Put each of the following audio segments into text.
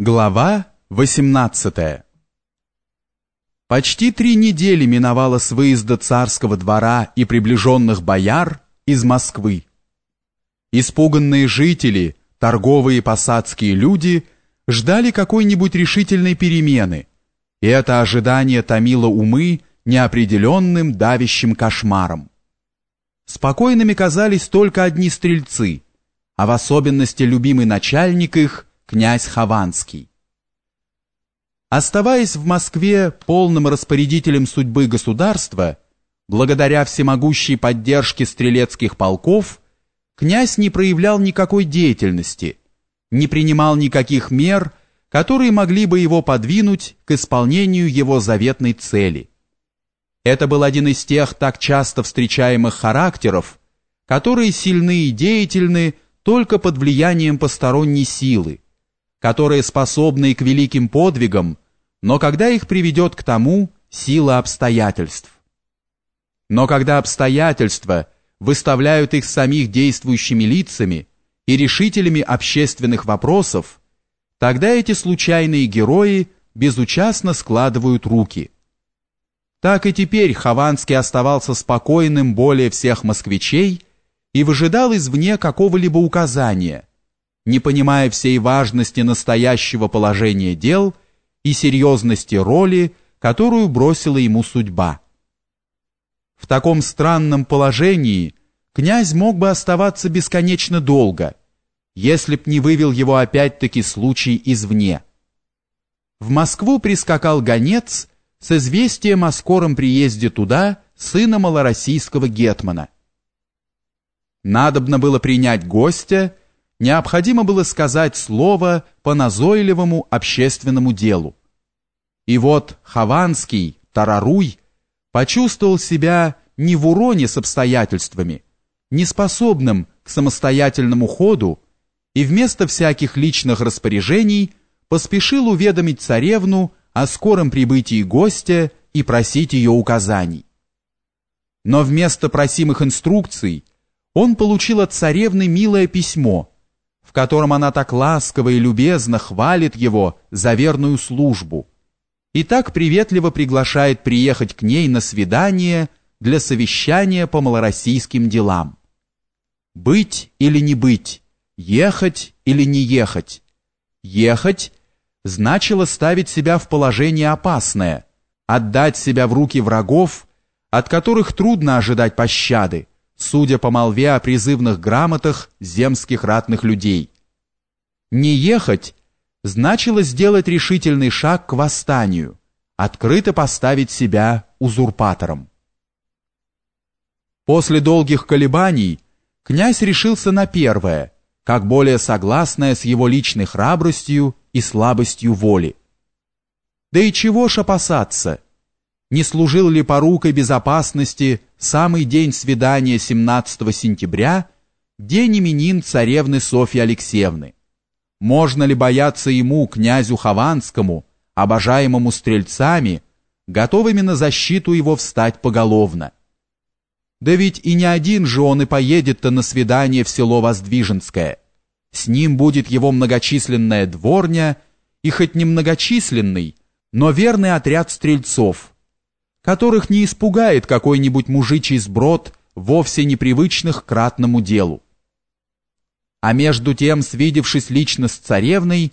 Глава 18 Почти три недели миновало с выезда царского двора и приближенных бояр из Москвы. Испуганные жители, торговые и посадские люди ждали какой-нибудь решительной перемены, и это ожидание томило умы неопределенным давящим кошмаром. Спокойными казались только одни стрельцы, а в особенности любимый начальник их – князь Хованский. Оставаясь в Москве полным распорядителем судьбы государства, благодаря всемогущей поддержке стрелецких полков, князь не проявлял никакой деятельности, не принимал никаких мер, которые могли бы его подвинуть к исполнению его заветной цели. Это был один из тех так часто встречаемых характеров, которые сильны и деятельны только под влиянием посторонней силы, которые способны к великим подвигам, но когда их приведет к тому сила обстоятельств. Но когда обстоятельства выставляют их самих действующими лицами и решителями общественных вопросов, тогда эти случайные герои безучастно складывают руки. Так и теперь Хованский оставался спокойным более всех москвичей и выжидал извне какого-либо указания – не понимая всей важности настоящего положения дел и серьезности роли, которую бросила ему судьба. В таком странном положении князь мог бы оставаться бесконечно долго, если б не вывел его опять-таки случай извне. В Москву прискакал гонец с известием о скором приезде туда сына малороссийского гетмана. Надобно было принять гостя необходимо было сказать слово по назойливому общественному делу. И вот Хованский, Тараруй, почувствовал себя не в уроне с обстоятельствами, неспособным к самостоятельному ходу, и вместо всяких личных распоряжений поспешил уведомить царевну о скором прибытии гостя и просить ее указаний. Но вместо просимых инструкций он получил от царевны милое письмо – в котором она так ласково и любезно хвалит его за верную службу и так приветливо приглашает приехать к ней на свидание для совещания по малороссийским делам. Быть или не быть, ехать или не ехать. Ехать значило ставить себя в положение опасное, отдать себя в руки врагов, от которых трудно ожидать пощады, судя по молве о призывных грамотах земских ратных людей. Не ехать значило сделать решительный шаг к восстанию, открыто поставить себя узурпатором. После долгих колебаний князь решился на первое, как более согласное с его личной храбростью и слабостью воли. Да и чего ж опасаться? Не служил ли порукой безопасности самый день свидания 17 сентября, день именин царевны Софьи Алексеевны? Можно ли бояться ему, князю Хованскому, обожаемому стрельцами, готовыми на защиту его встать поголовно? Да ведь и не один же он и поедет-то на свидание в село Воздвиженское. С ним будет его многочисленная дворня и хоть не многочисленный, но верный отряд стрельцов – которых не испугает какой-нибудь мужичий сброд, вовсе непривычных к ратному делу. А между тем, свидевшись лично с царевной,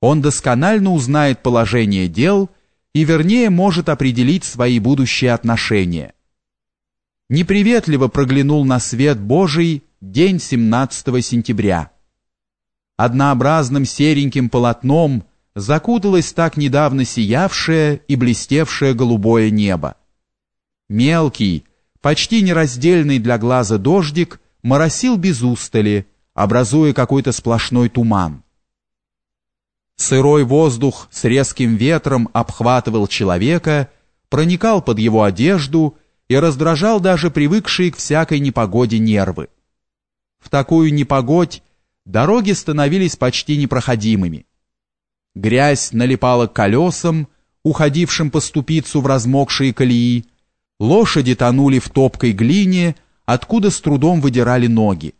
он досконально узнает положение дел и вернее может определить свои будущие отношения. Неприветливо проглянул на свет Божий день 17 сентября. Однообразным сереньким полотном закуталось так недавно сиявшее и блестевшее голубое небо. Мелкий, почти нераздельный для глаза дождик моросил без устали, образуя какой-то сплошной туман. Сырой воздух с резким ветром обхватывал человека, проникал под его одежду и раздражал даже привыкшие к всякой непогоде нервы. В такую непогодь дороги становились почти непроходимыми. Грязь налипала колесам, уходившим по ступицу в размокшие колеи, лошади тонули в топкой глине, откуда с трудом выдирали ноги.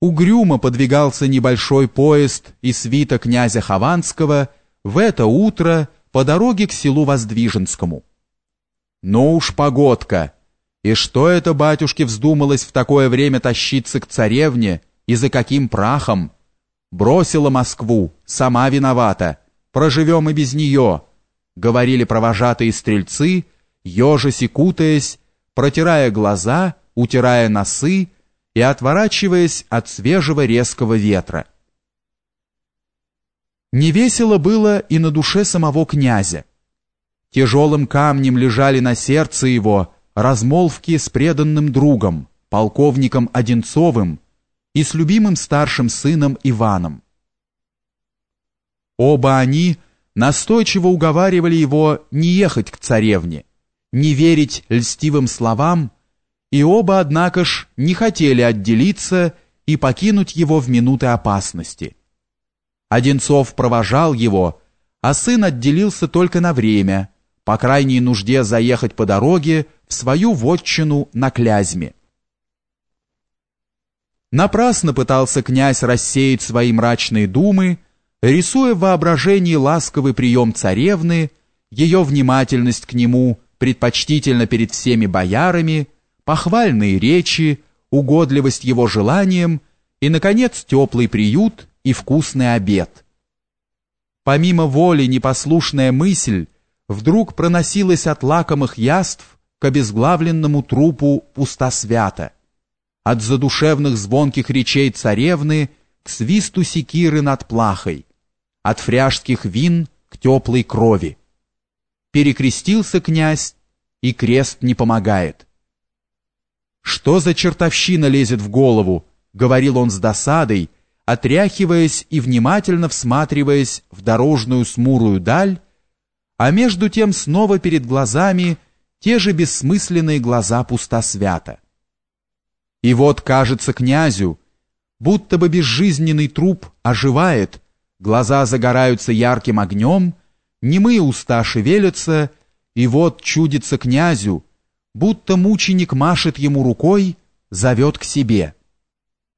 Угрюмо подвигался небольшой поезд и свита князя Хованского в это утро по дороге к селу Воздвиженскому. Ну уж погодка! И что это батюшке вздумалось в такое время тащиться к царевне и за каким прахом? Бросила Москву, сама виновата, проживем и без нее, говорили провожатые стрельцы, ежась и кутаясь, протирая глаза, утирая носы и отворачиваясь от свежего резкого ветра. Невесело было и на душе самого князя. Тяжелым камнем лежали на сердце его размолвки с преданным другом, полковником Одинцовым и с любимым старшим сыном Иваном. Оба они настойчиво уговаривали его не ехать к царевне, не верить льстивым словам, и оба, однако ж, не хотели отделиться и покинуть его в минуты опасности. Одинцов провожал его, а сын отделился только на время, по крайней нужде заехать по дороге в свою вотчину на Клязьме. Напрасно пытался князь рассеять свои мрачные думы, рисуя в воображении ласковый прием царевны, ее внимательность к нему предпочтительно перед всеми боярами, похвальные речи, угодливость его желаниям и, наконец, теплый приют и вкусный обед. Помимо воли непослушная мысль вдруг проносилась от лакомых яств к обезглавленному трупу пустосвята, от задушевных звонких речей царевны к свисту секиры над плахой, от фряжских вин к теплой крови. Перекрестился князь, и крест не помогает. «Что за чертовщина лезет в голову?» — говорил он с досадой, отряхиваясь и внимательно всматриваясь в дорожную смурую даль, а между тем снова перед глазами те же бессмысленные глаза пустосвята. И вот кажется князю, будто бы безжизненный труп оживает, глаза загораются ярким огнем, немые уста шевелятся, и вот чудится князю, будто мученик машет ему рукой, зовет к себе —